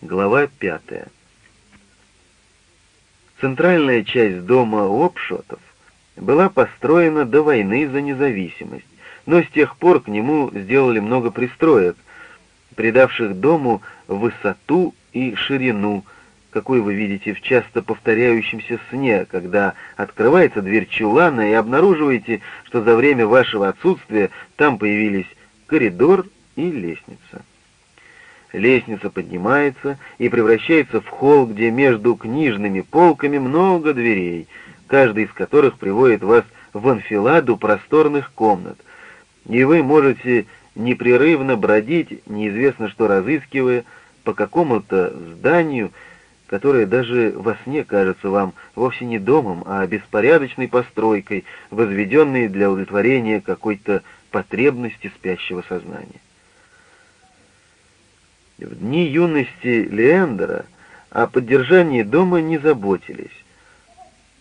Глава пятая. Центральная часть дома Опшотов была построена до войны за независимость, но с тех пор к нему сделали много пристроек, придавших дому высоту и ширину, какой вы видите в часто повторяющемся сне, когда открывается дверь чулана и обнаруживаете, что за время вашего отсутствия там появились коридор и лестница. Лестница поднимается и превращается в холл, где между книжными полками много дверей, каждая из которых приводит вас в анфиладу просторных комнат, и вы можете непрерывно бродить, неизвестно что разыскивая, по какому-то зданию, которое даже во сне кажется вам вовсе не домом, а беспорядочной постройкой, возведенной для удовлетворения какой-то потребности спящего сознания. В дни юности Леандра о поддержании дома не заботились,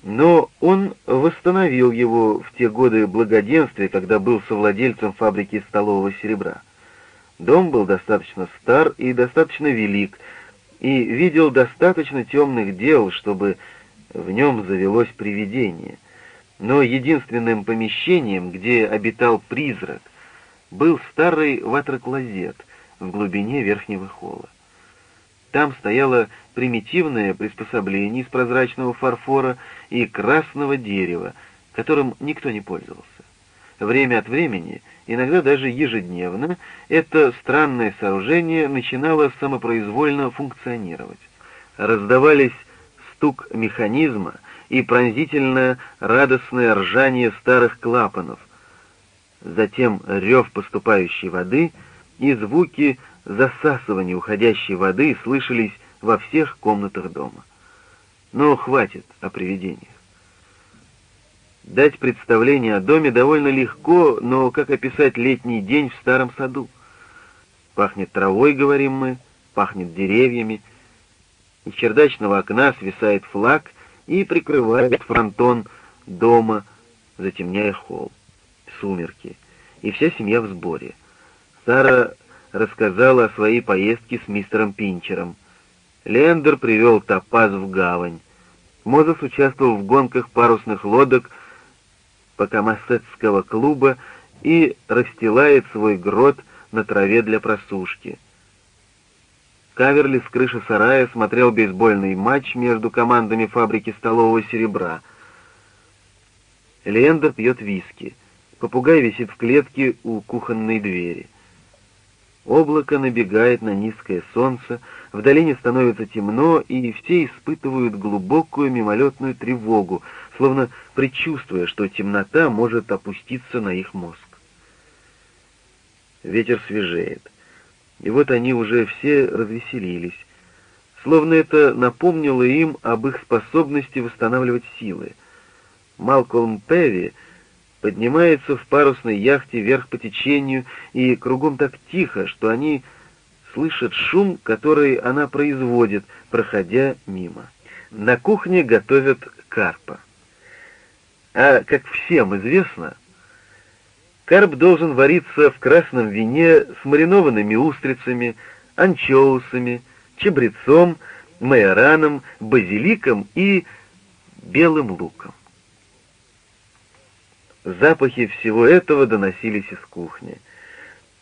но он восстановил его в те годы благоденствия, когда был совладельцем фабрики столового серебра. Дом был достаточно стар и достаточно велик, и видел достаточно темных дел, чтобы в нем завелось привидение. Но единственным помещением, где обитал призрак, был старый ватроклозет — в глубине верхнего холла. Там стояло примитивное приспособление из прозрачного фарфора и красного дерева, которым никто не пользовался. Время от времени, иногда даже ежедневно, это странное сооружение начинало самопроизвольно функционировать. Раздавались стук механизма и пронзительное радостное ржание старых клапанов, затем рев поступающей воды — и звуки засасывания уходящей воды слышались во всех комнатах дома. Но хватит о привидениях. Дать представление о доме довольно легко, но как описать летний день в старом саду? Пахнет травой, говорим мы, пахнет деревьями. Из чердачного окна свисает флаг и прикрывает фронтон дома, затемняя холл. Сумерки. И вся семья в сборе — Сара рассказала о своей поездке с мистером Пинчером. Лендер привел Топаз в гавань. Мозес участвовал в гонках парусных лодок Покамассетского клуба и расстилает свой грот на траве для просушки. Каверли с крыши сарая смотрел бейсбольный матч между командами фабрики столового серебра. Лендер пьет виски. Попугай висит в клетке у кухонной двери. Облако набегает на низкое солнце, в долине становится темно, и все испытывают глубокую мимолетную тревогу, словно предчувствуя, что темнота может опуститься на их мозг. Ветер свежеет, и вот они уже все развеселились, словно это напомнило им об их способности восстанавливать силы. Малкольм Певи — поднимается в парусной яхте вверх по течению, и кругом так тихо, что они слышат шум, который она производит, проходя мимо. На кухне готовят карпа. А, как всем известно, карп должен вариться в красном вине с маринованными устрицами, анчоусами, чабрецом, майораном, базиликом и белым луком. Запахи всего этого доносились из кухни.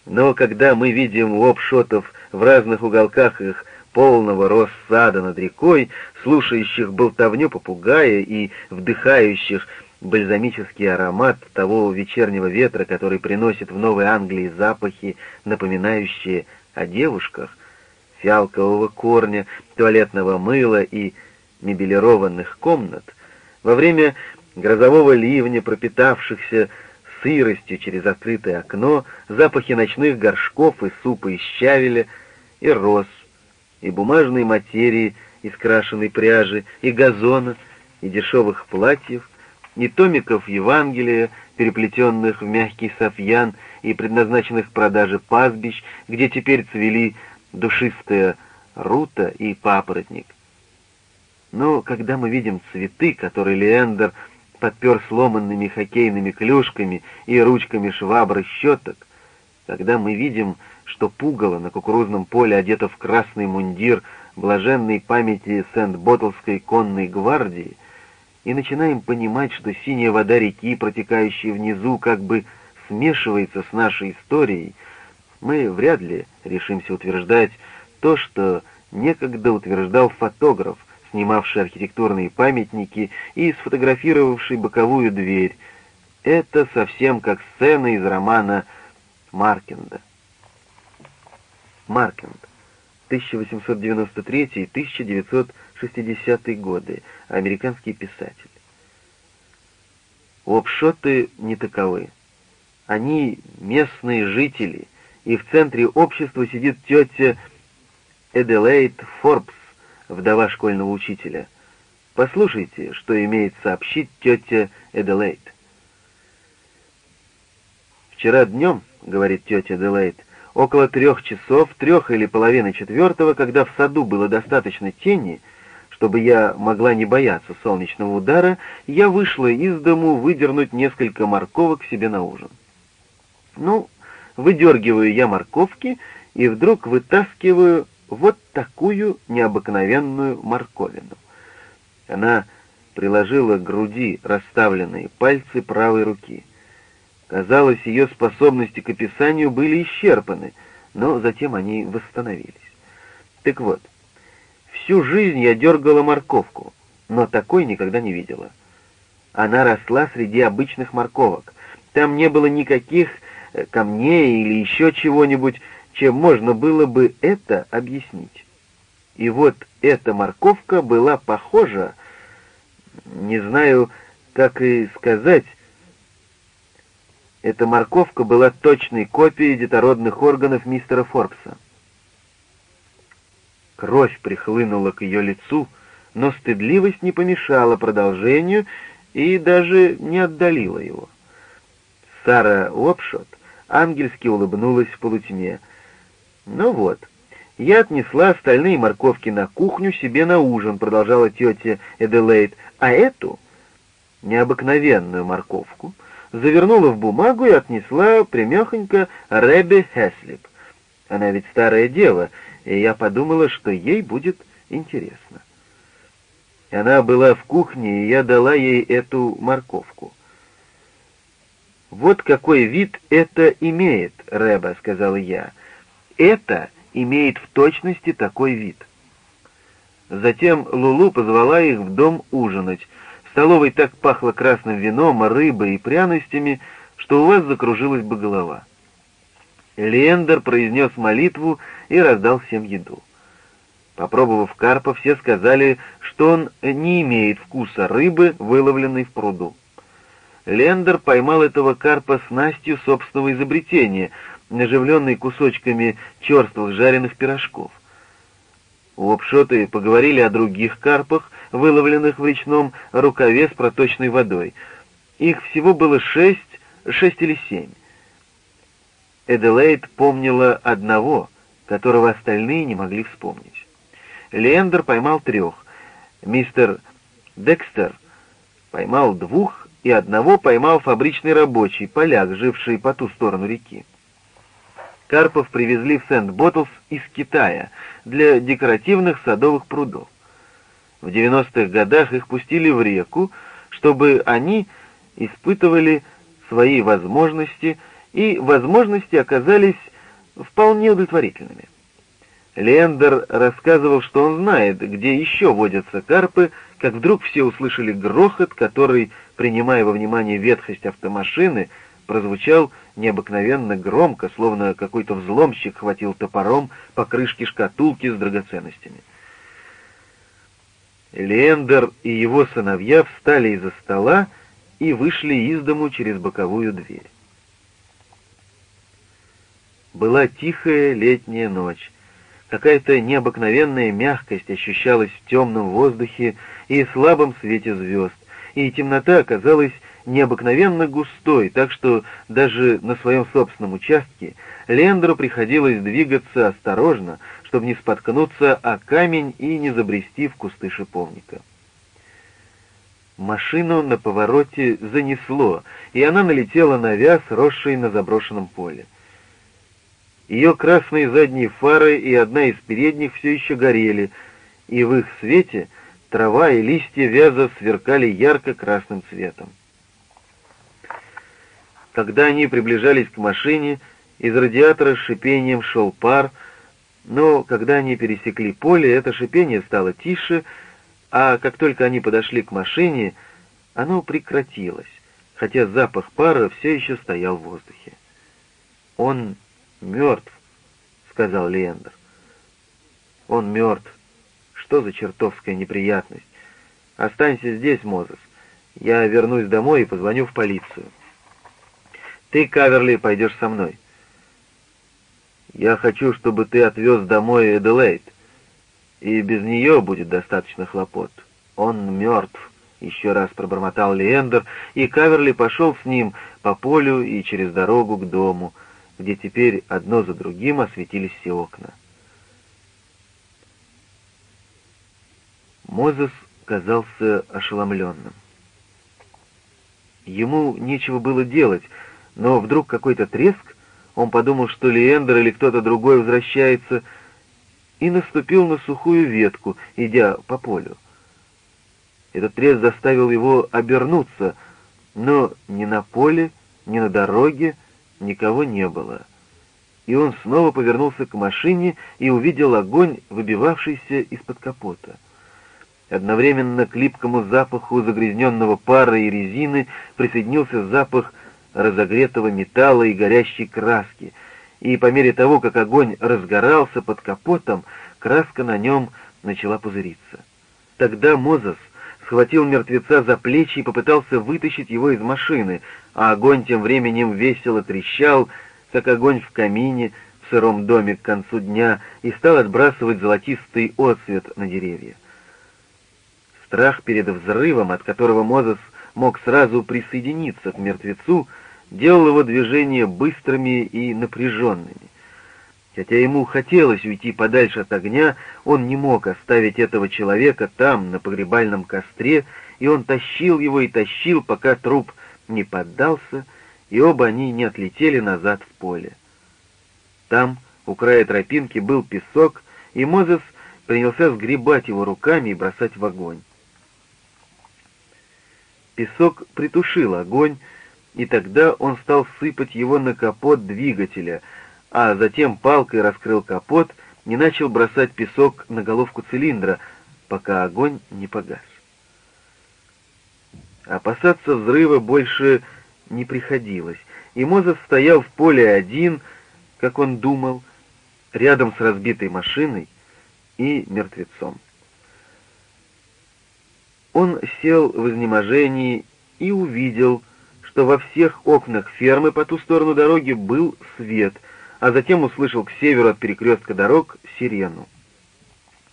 Но когда мы видим лобшотов в разных уголках их полного россада над рекой, слушающих болтовню попугая и вдыхающих бальзамический аромат того вечернего ветра, который приносит в Новой Англии запахи, напоминающие о девушках, фиалкового корня, туалетного мыла и мебелированных комнат, во время грозового ливня, пропитавшихся сыростью через открытое окно, запахи ночных горшков и супа из щавеля, и роз, и бумажной материи из крашеной пряжи, и газона, и дешевых платьев, и томиков Евангелия, переплетенных в мягкий софьян и предназначенных к продаже пастбищ, где теперь цвели душистая рута и папоротник. Но когда мы видим цветы, которые Леандр подпер сломанными хоккейными клюшками и ручками швабры щеток, когда мы видим что пугало на кукурузном поле, одето в красный мундир блаженной памяти Сент-Боттлской конной гвардии, и начинаем понимать, что синяя вода реки, протекающая внизу, как бы смешивается с нашей историей, мы вряд ли решимся утверждать то, что некогда утверждал фотограф, снимавший архитектурные памятники и сфотографировавший боковую дверь. Это совсем как сцена из романа Маркенда. Маркенд. 1893-1960 годы. Американский писатель. Лапшоты не таковы. Они местные жители, и в центре общества сидит тетя Эделейд Форбс, вдова школьного учителя. Послушайте, что имеет сообщить тетя Эделейд. «Вчера днем, — говорит тетя Эделейд, — около трех часов, трех или половины четвертого, когда в саду было достаточно тени, чтобы я могла не бояться солнечного удара, я вышла из дому выдернуть несколько морковок себе на ужин. Ну, выдергиваю я морковки и вдруг вытаскиваю вот такую необыкновенную морковину. Она приложила к груди расставленные пальцы правой руки. Казалось, ее способности к описанию были исчерпаны, но затем они восстановились. Так вот, всю жизнь я дергала морковку, но такой никогда не видела. Она росла среди обычных морковок. Там не было никаких э, камней или еще чего-нибудь, чем можно было бы это объяснить. И вот эта морковка была похожа, не знаю, как и сказать, эта морковка была точной копией детородных органов мистера Форбса. Кровь прихлынула к ее лицу, но стыдливость не помешала продолжению и даже не отдалила его. Сара Лопшот ангельски улыбнулась в полутьме — «Ну вот, я отнесла остальные морковки на кухню себе на ужин», — продолжала тетя Эделейд, «а эту, необыкновенную морковку, завернула в бумагу и отнесла примехонько Ребе Хеслип. Она ведь старая дева, и я подумала, что ей будет интересно. Она была в кухне, и я дала ей эту морковку. «Вот какой вид это имеет, Реба», — сказала я, — это имеет в точности такой вид. Затем Лулу позвала их в дом ужинать. В столовой так пахло красным вином, рыбой и пряностями, что у вас закружилась бы голова. Лендер произнес молитву и раздал всем еду. Попробовав карпа, все сказали, что он не имеет вкуса рыбы, выловленной в пруду. Лендер поймал этого карпа снастью собственного изобретения — оживленный кусочками черствых жареных пирожков. Лапшоты поговорили о других карпах, выловленных в речном рукаве с проточной водой. Их всего было шесть, шесть или семь. Эделейд помнила одного, которого остальные не могли вспомнить. Лендер поймал трех. Мистер Декстер поймал двух, и одного поймал фабричный рабочий, поляк, живший по ту сторону реки. Карпов привезли в Сент-Боттлс из Китая для декоративных садовых прудов. В 90-х годах их пустили в реку, чтобы они испытывали свои возможности, и возможности оказались вполне удовлетворительными. Лендер рассказывал, что он знает, где еще водятся карпы, как вдруг все услышали грохот, который, принимая во внимание ветхость автомашины, прозвучал необыкновенно громко, словно какой-то взломщик хватил топором по крышке шкатулки с драгоценностями. Лендер и его сыновья встали из-за стола и вышли из дому через боковую дверь. Была тихая летняя ночь. Какая-то необыкновенная мягкость ощущалась в темном воздухе и слабом свете звезд, и темнота оказалась необыкновенно густой, так что даже на своем собственном участке Лендеру приходилось двигаться осторожно, чтобы не споткнуться о камень и не забрести в кусты шиповника. Машину на повороте занесло, и она налетела на вяз, росший на заброшенном поле. Ее красные задние фары и одна из передних все еще горели, и в их свете трава и листья вяза сверкали ярко-красным цветом. Когда они приближались к машине, из радиатора с шипением шел пар, но когда они пересекли поле, это шипение стало тише, а как только они подошли к машине, оно прекратилось, хотя запах пара все еще стоял в воздухе. «Он мертв», — сказал Леандр. «Он мертв. Что за чертовская неприятность? Останься здесь, Мозес. Я вернусь домой и позвоню в полицию. Ты, Каверли, пойдешь со мной. Я хочу, чтобы ты отвез домой Эделейд, и без нее будет достаточно хлопот. Он мертв». Еще раз пробормотал Леендер, и Каверли пошел с ним по полю и через дорогу к дому, где теперь одно за другим осветились все окна. Мозес казался ошеломленным. Ему нечего было делать, но вдруг какой-то треск, он подумал, что Леендер или кто-то другой возвращается, и наступил на сухую ветку, идя по полю. Этот треск заставил его обернуться, но ни на поле, ни на дороге никого не было. И он снова повернулся к машине и увидел огонь, выбивавшийся из-под капота. Одновременно к липкому запаху загрязненного пара и резины присоединился запах разогретого металла и горящей краски, и по мере того, как огонь разгорался под капотом, краска на нем начала пузыриться. Тогда Мозес схватил мертвеца за плечи и попытался вытащить его из машины, а огонь тем временем весело трещал, как огонь в камине в сыром доме к концу дня, и стал отбрасывать золотистый отсвет на деревья. Страх перед взрывом, от которого Мозес мог сразу присоединиться к мертвецу, делал его движения быстрыми и напряженными. Хотя ему хотелось уйти подальше от огня, он не мог оставить этого человека там, на погребальном костре, и он тащил его и тащил, пока труп не поддался, и оба они не отлетели назад в поле. Там, у края тропинки, был песок, и Мозес принялся сгребать его руками и бросать в огонь. Песок притушил огонь, и тогда он стал сыпать его на капот двигателя — а затем палкой раскрыл капот и начал бросать песок на головку цилиндра, пока огонь не погас. Опасаться взрыва больше не приходилось, и Мозес стоял в поле один, как он думал, рядом с разбитой машиной и мертвецом. Он сел в изнеможении и увидел, что во всех окнах фермы по ту сторону дороги был свет — а затем услышал к северу от перекрестка дорог сирену.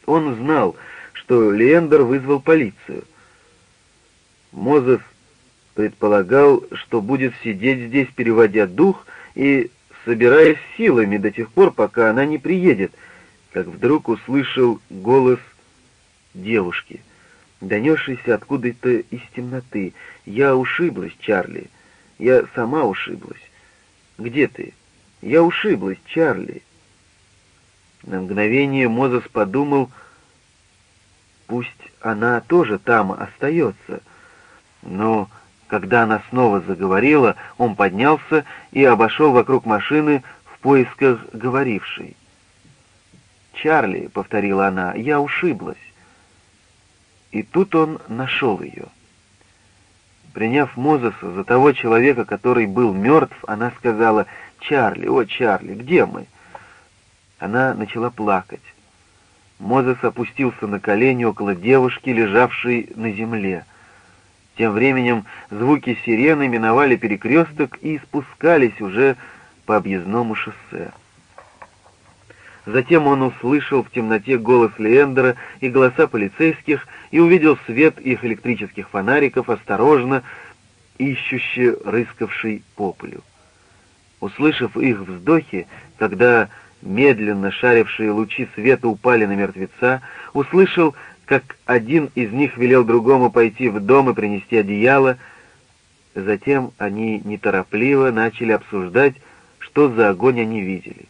Он знал, что Леендер вызвал полицию. Мозес предполагал, что будет сидеть здесь, переводя дух и собираясь силами до тех пор, пока она не приедет, как вдруг услышал голос девушки, донесшийся откуда-то из темноты. «Я ушиблась, Чарли. Я сама ушиблась. Где ты?» Я ушиблась, Чарли. На мгновение Мозес подумал, пусть она тоже там остается. Но когда она снова заговорила, он поднялся и обошел вокруг машины в поисках говорившей. «Чарли», — повторила она, — «я ушиблась». И тут он нашел ее. Приняв Мозеса за того человека, который был мертв, она сказала, «Чарли, о, Чарли, где мы?» Она начала плакать. Мозес опустился на колени около девушки, лежавшей на земле. Тем временем звуки сирены миновали перекресток и спускались уже по объездному шоссе. Затем он услышал в темноте голос Леендера и голоса полицейских и увидел свет их электрических фонариков, осторожно ищущий, рыскавший по. Услышав их вздохи, когда медленно шарившие лучи света упали на мертвеца, услышал, как один из них велел другому пойти в дом и принести одеяло. Затем они неторопливо начали обсуждать, что за огонь они видели.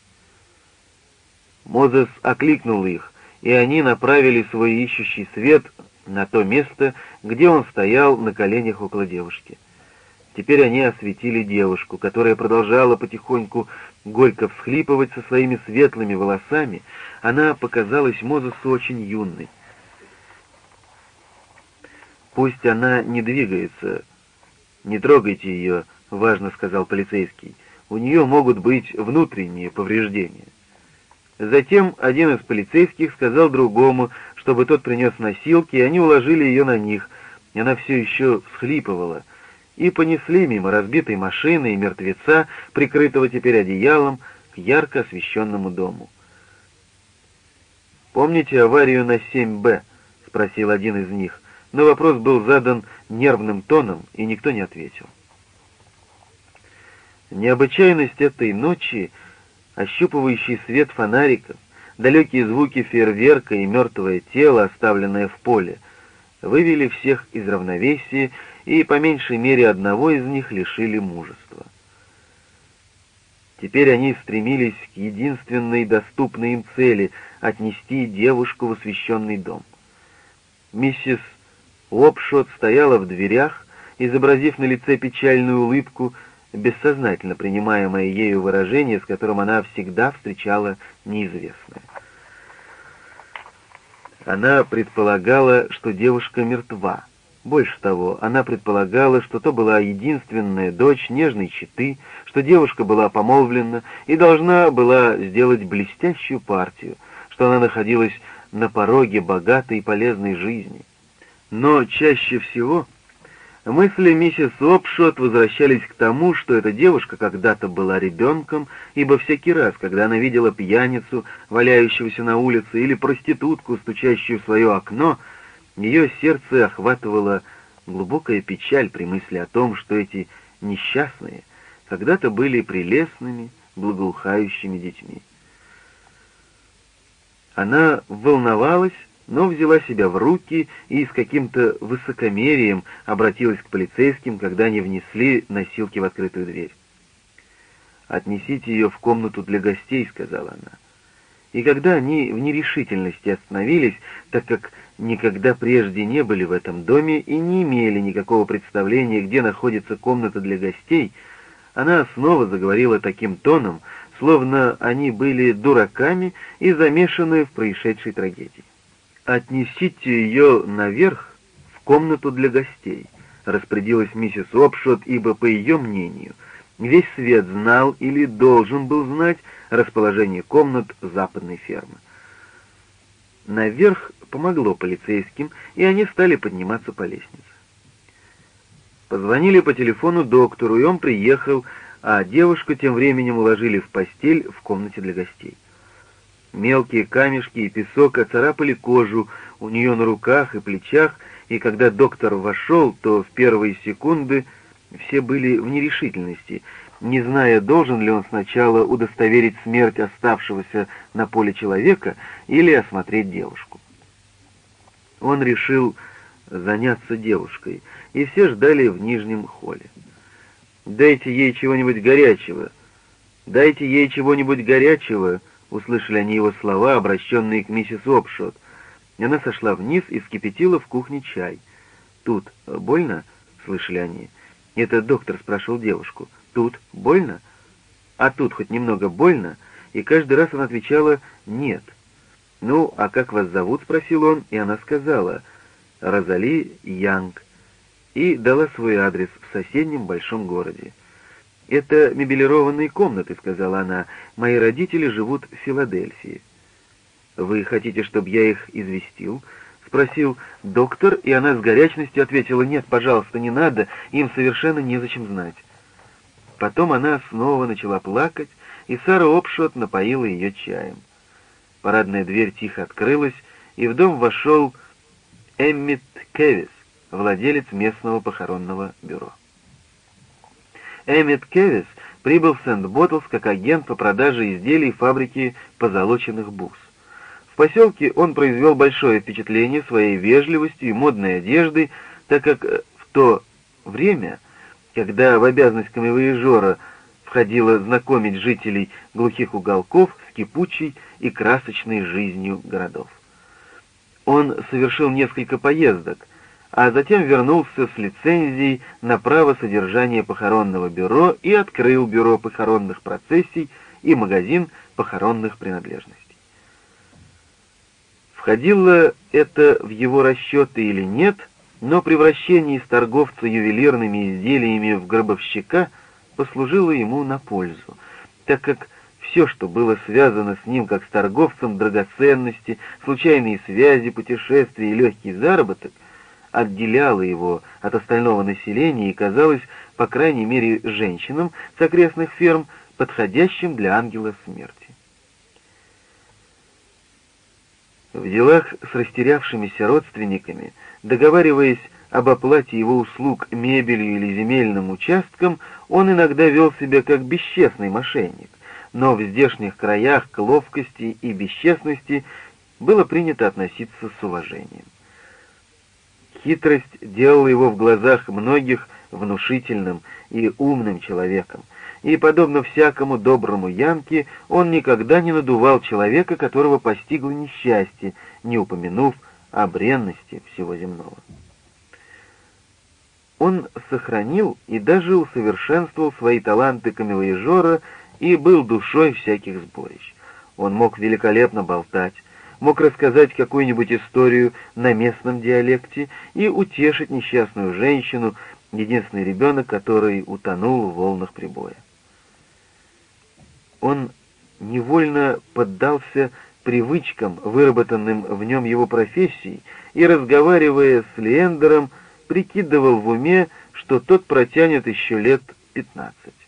Мозес окликнул их, и они направили свой ищущий свет на то место, где он стоял на коленях около девушки. Теперь они осветили девушку, которая продолжала потихоньку горько всхлипывать со своими светлыми волосами. Она показалась Мозесу очень юной. «Пусть она не двигается. Не трогайте ее», — важно сказал полицейский. «У нее могут быть внутренние повреждения». Затем один из полицейских сказал другому, чтобы тот принес носилки, и они уложили ее на них. И она все еще всхлипывала — и понесли мимо разбитой машины и мертвеца, прикрытого теперь одеялом, к ярко освещенному дому. «Помните аварию на 7Б?» — спросил один из них, но вопрос был задан нервным тоном, и никто не ответил. Необычайность этой ночи, ощупывающий свет фонариков, далекие звуки фейерверка и мертвое тело, оставленное в поле, вывели всех из равновесия и по меньшей мере одного из них лишили мужества. Теперь они стремились к единственной доступной им цели — отнести девушку в освященный дом. Миссис Лопшот стояла в дверях, изобразив на лице печальную улыбку, бессознательно принимаемое ею выражение, с которым она всегда встречала неизвестное. Она предполагала, что девушка мертва — больше того, она предполагала, что то была единственная дочь нежной четы, что девушка была помолвлена и должна была сделать блестящую партию, что она находилась на пороге богатой и полезной жизни. Но чаще всего мысли миссис Опшот возвращались к тому, что эта девушка когда-то была ребенком, ибо всякий раз, когда она видела пьяницу, валяющегося на улице, или проститутку, стучащую в свое окно, ее сердце охватывала глубокая печаль при мысли о том, что эти несчастные когда-то были прелестными, благоухающими детьми. Она волновалась, но взяла себя в руки и с каким-то высокомерием обратилась к полицейским, когда они внесли носилки в открытую дверь. «Отнесите ее в комнату для гостей», — сказала она. И когда они в нерешительности остановились, так как никогда прежде не были в этом доме и не имели никакого представления, где находится комната для гостей, она снова заговорила таким тоном, словно они были дураками и замешаны в происшедшей трагедии. «Отнесите ее наверх в комнату для гостей», — распорядилась миссис Опшот, ибо, по ее мнению, весь свет знал или должен был знать расположение комнат западной фермы. Наверх помогло полицейским, и они стали подниматься по лестнице. Позвонили по телефону доктору, и он приехал, а девушку тем временем уложили в постель в комнате для гостей. Мелкие камешки и песок оцарапали кожу у нее на руках и плечах, и когда доктор вошел, то в первые секунды все были в нерешительности, не зная, должен ли он сначала удостоверить смерть оставшегося на поле человека или осмотреть девушку. Он решил заняться девушкой, и все ждали в нижнем холле. «Дайте ей чего-нибудь горячего! Дайте ей чего-нибудь горячего!» — услышали они его слова, обращенные к миссис Опшот. Она сошла вниз и вскипятила в кухне чай. «Тут больно?» — слышали они. Это доктор спрашивал девушку. «Тут больно?» «А тут хоть немного больно?» И каждый раз она отвечала «нет». «Ну, а как вас зовут?» — спросил он, и она сказала «Розали Янг» и дала свой адрес в соседнем большом городе. «Это мебелированные комнаты», — сказала она. «Мои родители живут в Филадельфии». «Вы хотите, чтобы я их известил?» — спросил доктор, и она с горячностью ответила, «Нет, пожалуйста, не надо, им совершенно незачем знать». Потом она снова начала плакать, и Сара Опшот напоила ее чаем. Парадная дверь тихо открылась, и в дом вошел Эммит Кевис, владелец местного похоронного бюро. Эммит Кевис прибыл в Сент-Боттлс как агент по продаже изделий фабрики позолоченных бус. В поселке он произвел большое впечатление своей вежливостью и модной одеждой, так как в то время, когда в обязанность камевоежора входило знакомить жителей глухих уголков с кипучей и красочной жизнью городов. Он совершил несколько поездок, а затем вернулся с лицензией на право содержания похоронного бюро и открыл бюро похоронных процессий и магазин похоронных принадлежностей. Входило это в его расчеты или нет, но превращение из торговца ювелирными изделиями в гробовщика послужило ему на пользу, так как все, что было связано с ним как с торговцем драгоценности, случайные связи, путешествия и легкий заработок, отделяло его от остального населения и казалось, по крайней мере, женщинам с окрестных ферм, подходящим для ангела смерти. В делах с растерявшимися родственниками, договариваясь об оплате его услуг мебелью или земельным участком, он иногда вел себя как бесчестный мошенник, но в здешних краях к ловкости и бесчестности было принято относиться с уважением. Хитрость делала его в глазах многих внушительным и умным человеком, и, подобно всякому доброму Янке, он никогда не надувал человека, которого постигло несчастье, не упомянув о бренности всего земного. Он сохранил и даже усовершенствовал свои таланты камевояжера и был душой всяких сборищ. Он мог великолепно болтать, мог рассказать какую-нибудь историю на местном диалекте и утешить несчастную женщину, единственный ребенок, который утонул в волнах прибоя. Он невольно поддался привычкам, выработанным в нем его профессией, и, разговаривая с Леендером, прикидывал в уме, что тот протянет еще лет пятнадцать.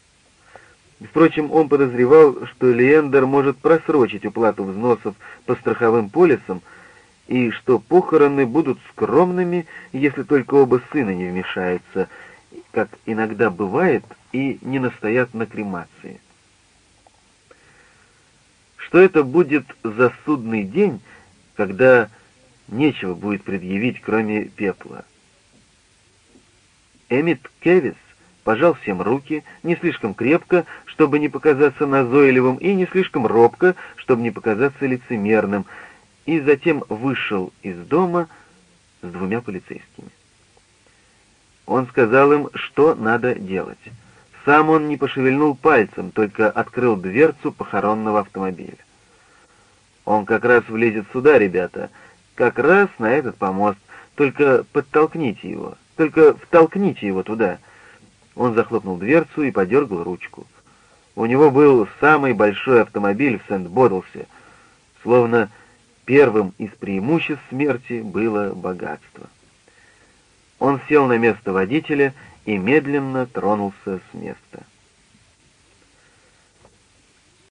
Впрочем, он подозревал, что Леендер может просрочить уплату взносов по страховым полисам, и что похороны будут скромными, если только оба сына не вмешаются, как иногда бывает, и не настоят на кремации. Что это будет за судный день, когда нечего будет предъявить, кроме пепла? Эмит Кевис пожал всем руки, не слишком крепко, чтобы не показаться назойливым, и не слишком робко, чтобы не показаться лицемерным, и затем вышел из дома с двумя полицейскими. Он сказал им, что надо делать. Сам он не пошевельнул пальцем, только открыл дверцу похоронного автомобиля. «Он как раз влезет сюда, ребята, как раз на этот помост, только подтолкните его, только втолкните его туда». Он захлопнул дверцу и подергал ручку. У него был самый большой автомобиль в Сент-Бодлсе, словно первым из преимуществ смерти было богатство. Он сел на место водителя и медленно тронулся с места.